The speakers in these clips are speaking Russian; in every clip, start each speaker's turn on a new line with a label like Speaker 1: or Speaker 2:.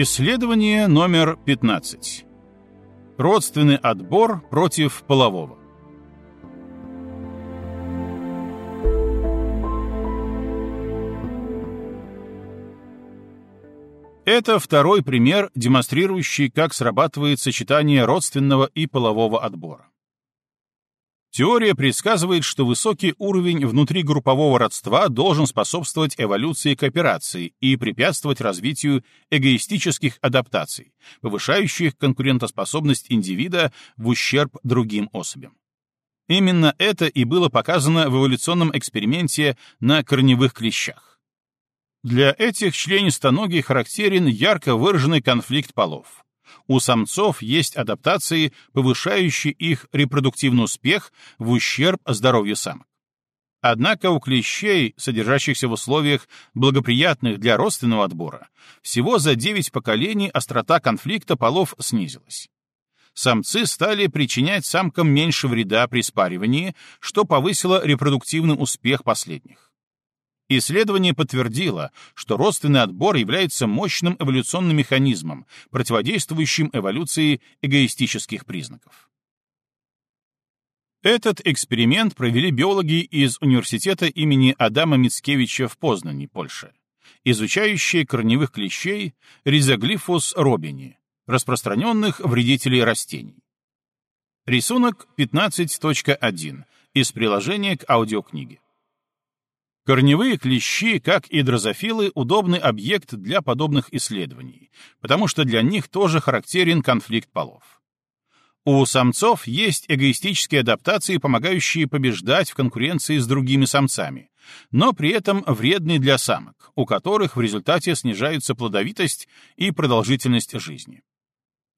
Speaker 1: Исследование номер 15. Родственный отбор против полового. Это второй пример, демонстрирующий, как срабатывает сочетание родственного и полового отбора. Теория предсказывает, что высокий уровень внутригруппового родства должен способствовать эволюции кооперации и препятствовать развитию эгоистических адаптаций, повышающих конкурентоспособность индивида в ущерб другим особям. Именно это и было показано в эволюционном эксперименте на корневых клещах. Для этих членистоногих характерен ярко выраженный конфликт полов у самцов есть адаптации, повышающие их репродуктивный успех в ущерб здоровью самок. Однако у клещей, содержащихся в условиях, благоприятных для родственного отбора, всего за 9 поколений острота конфликта полов снизилась. Самцы стали причинять самкам меньше вреда при спаривании, что повысило репродуктивный успех последних. Исследование подтвердило, что родственный отбор является мощным эволюционным механизмом, противодействующим эволюции эгоистических признаков. Этот эксперимент провели биологи из университета имени Адама Мицкевича в Познани, Польша, изучающие корневых клещей Ризоглифус робини, распространенных вредителей растений. Рисунок 15.1 из приложения к аудиокниге. Корневые клещи, как и дрозофилы, удобный объект для подобных исследований, потому что для них тоже характерен конфликт полов. У самцов есть эгоистические адаптации, помогающие побеждать в конкуренции с другими самцами, но при этом вредные для самок, у которых в результате снижаются плодовитость и продолжительность жизни.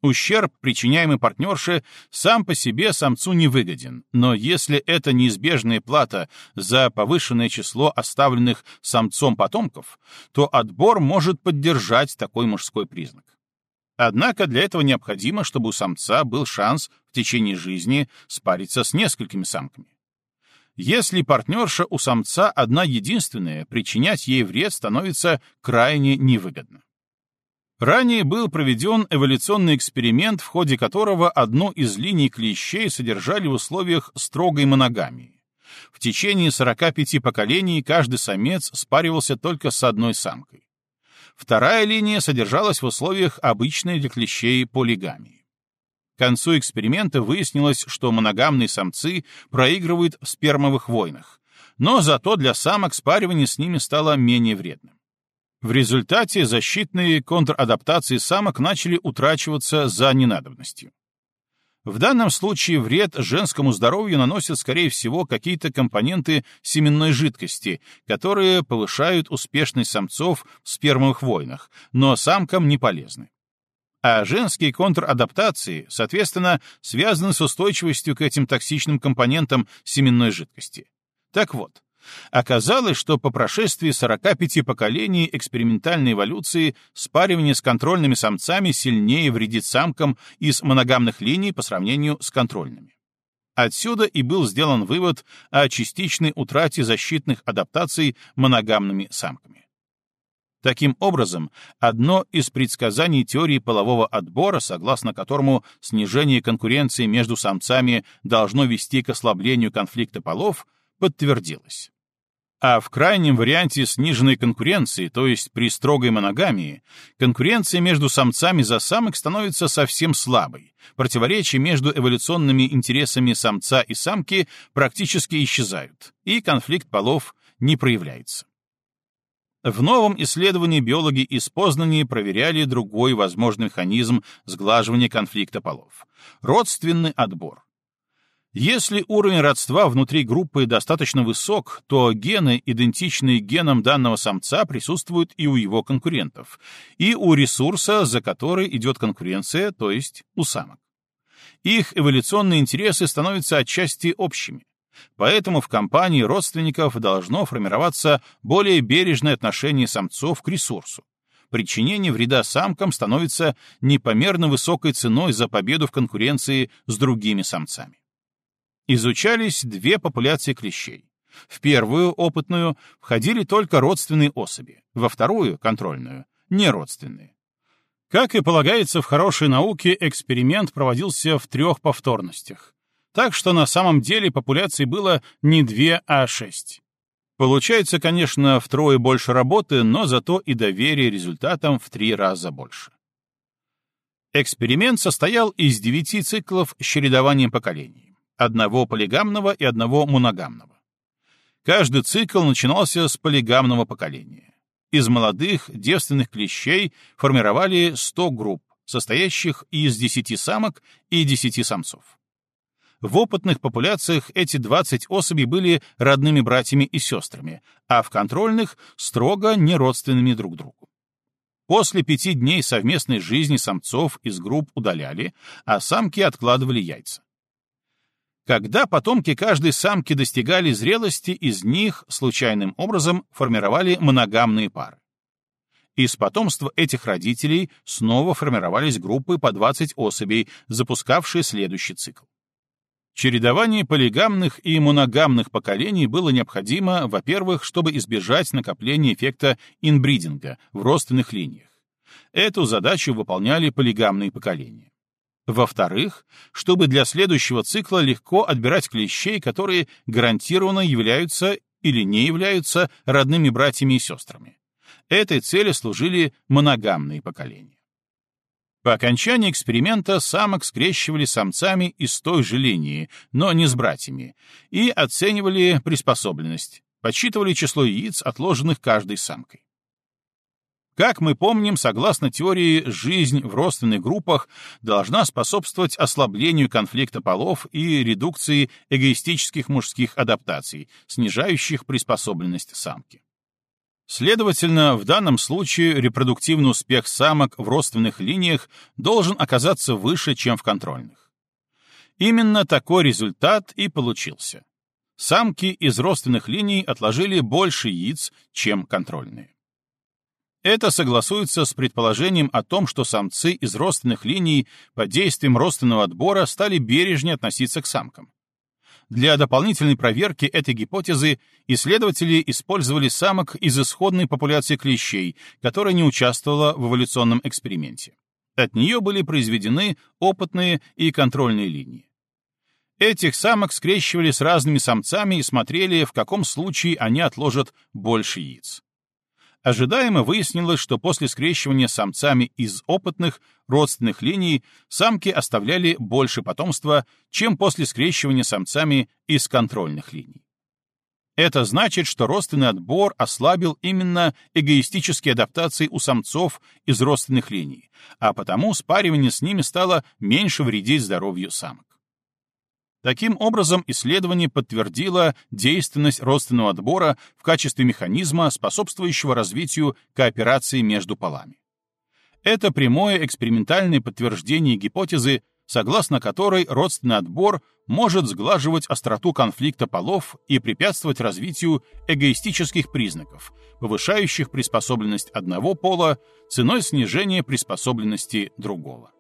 Speaker 1: Ущерб, причиняемый партнерше, сам по себе самцу не выгоден, но если это неизбежная плата за повышенное число оставленных самцом потомков, то отбор может поддержать такой мужской признак. Однако для этого необходимо, чтобы у самца был шанс в течение жизни спариться с несколькими самками. Если партнерша у самца одна единственная, причинять ей вред становится крайне невыгодно. Ранее был проведен эволюционный эксперимент, в ходе которого одну из линий клещей содержали в условиях строгой моногамии. В течение 45 поколений каждый самец спаривался только с одной самкой. Вторая линия содержалась в условиях обычной для клещей полигамии. К концу эксперимента выяснилось, что моногамные самцы проигрывают в спермовых войнах, но зато для самок спаривание с ними стало менее вредным. В результате защитные контрадаптации самок начали утрачиваться за ненадобностью. В данном случае вред женскому здоровью наносят, скорее всего, какие-то компоненты семенной жидкости, которые повышают успешность самцов в спермовых войнах, но самкам не полезны. А женские контрадаптации, соответственно, связаны с устойчивостью к этим токсичным компонентам семенной жидкости. Так вот, Оказалось, что по прошествии 45 поколений экспериментальной эволюции спаривание с контрольными самцами сильнее вредит самкам из моногамных линий по сравнению с контрольными. Отсюда и был сделан вывод о частичной утрате защитных адаптаций моногамными самками. Таким образом, одно из предсказаний теории полового отбора, согласно которому снижение конкуренции между самцами должно вести к ослаблению конфликта полов, подтвердилось. А в крайнем варианте сниженной конкуренции, то есть при строгой моногамии, конкуренция между самцами за самок становится совсем слабой, противоречия между эволюционными интересами самца и самки практически исчезают, и конфликт полов не проявляется. В новом исследовании биологи из Познани проверяли другой возможный механизм сглаживания конфликта полов — родственный отбор. Если уровень родства внутри группы достаточно высок, то гены, идентичные генам данного самца, присутствуют и у его конкурентов, и у ресурса, за который идет конкуренция, то есть у самок. Их эволюционные интересы становятся отчасти общими. Поэтому в компании родственников должно формироваться более бережное отношение самцов к ресурсу. Причинение вреда самкам становится непомерно высокой ценой за победу в конкуренции с другими самцами. Изучались две популяции клещей. В первую, опытную, входили только родственные особи, во вторую, контрольную, неродственные. Как и полагается в хорошей науке, эксперимент проводился в трех повторностях. Так что на самом деле популяций было не две, а шесть. Получается, конечно, втрое больше работы, но зато и доверие результатам в три раза больше. Эксперимент состоял из девяти циклов с чередованием поколений, одного полигамного и одного моногамного. Каждый цикл начинался с полигамного поколения. Из молодых девственных клещей формировали 100 групп, состоящих из 10 самок и 10 самцов. В опытных популяциях эти 20 особей были родными братьями и сестрами, а в контрольных — строго неродственными друг другу. После пяти дней совместной жизни самцов из групп удаляли, а самки откладывали яйца. Когда потомки каждой самки достигали зрелости, из них случайным образом формировали моногамные пары. Из потомства этих родителей снова формировались группы по 20 особей, запускавшие следующий цикл. Чередование полигамных и моногамных поколений было необходимо, во-первых, чтобы избежать накопления эффекта инбридинга в родственных линиях. Эту задачу выполняли полигамные поколения. Во-вторых, чтобы для следующего цикла легко отбирать клещей, которые гарантированно являются или не являются родными братьями и сестрами. Этой цели служили моногамные поколения. По окончании эксперимента самок скрещивали самцами из той же линии, но не с братьями, и оценивали приспособленность, подсчитывали число яиц, отложенных каждой самкой. Как мы помним, согласно теории, жизнь в родственных группах должна способствовать ослаблению конфликта полов и редукции эгоистических мужских адаптаций, снижающих приспособленность самки. Следовательно, в данном случае репродуктивный успех самок в родственных линиях должен оказаться выше, чем в контрольных. Именно такой результат и получился. Самки из родственных линий отложили больше яиц, чем контрольные. Это согласуется с предположением о том, что самцы из родственных линий под действием родственного отбора стали бережнее относиться к самкам. Для дополнительной проверки этой гипотезы исследователи использовали самок из исходной популяции клещей, которая не участвовала в эволюционном эксперименте. От нее были произведены опытные и контрольные линии. Этих самок скрещивали с разными самцами и смотрели, в каком случае они отложат больше яиц. Ожидаемо выяснилось, что после скрещивания самцами из опытных родственных линий самки оставляли больше потомства, чем после скрещивания самцами из контрольных линий. Это значит, что родственный отбор ослабил именно эгоистические адаптации у самцов из родственных линий, а потому спаривание с ними стало меньше вредить здоровью самок. Таким образом, исследование подтвердило действенность родственного отбора в качестве механизма, способствующего развитию кооперации между полами. Это прямое экспериментальное подтверждение гипотезы, согласно которой родственный отбор может сглаживать остроту конфликта полов и препятствовать развитию эгоистических признаков, повышающих приспособленность одного пола ценой снижения приспособленности другого.